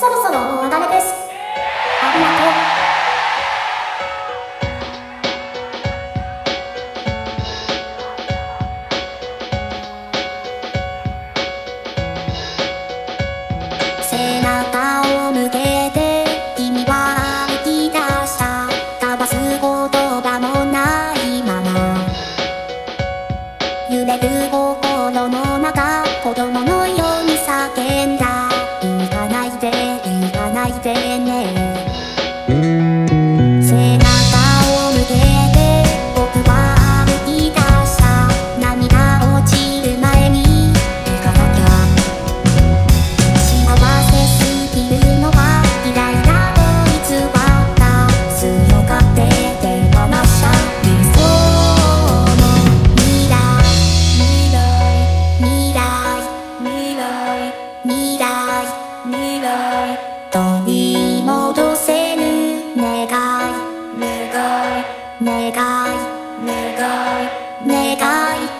ありがとう背中を向けて君は歩き出した飛ばす言葉もないまま。揺れる心の中子供のように叫んだ。背中を向けて僕は歩き出した涙落ちる前に行かなきゃ幸せすぎるのはイライラと偽った強がって手放した理想の未来未来未来未来未来未来戻せぬい。願い。願い。願い。願い。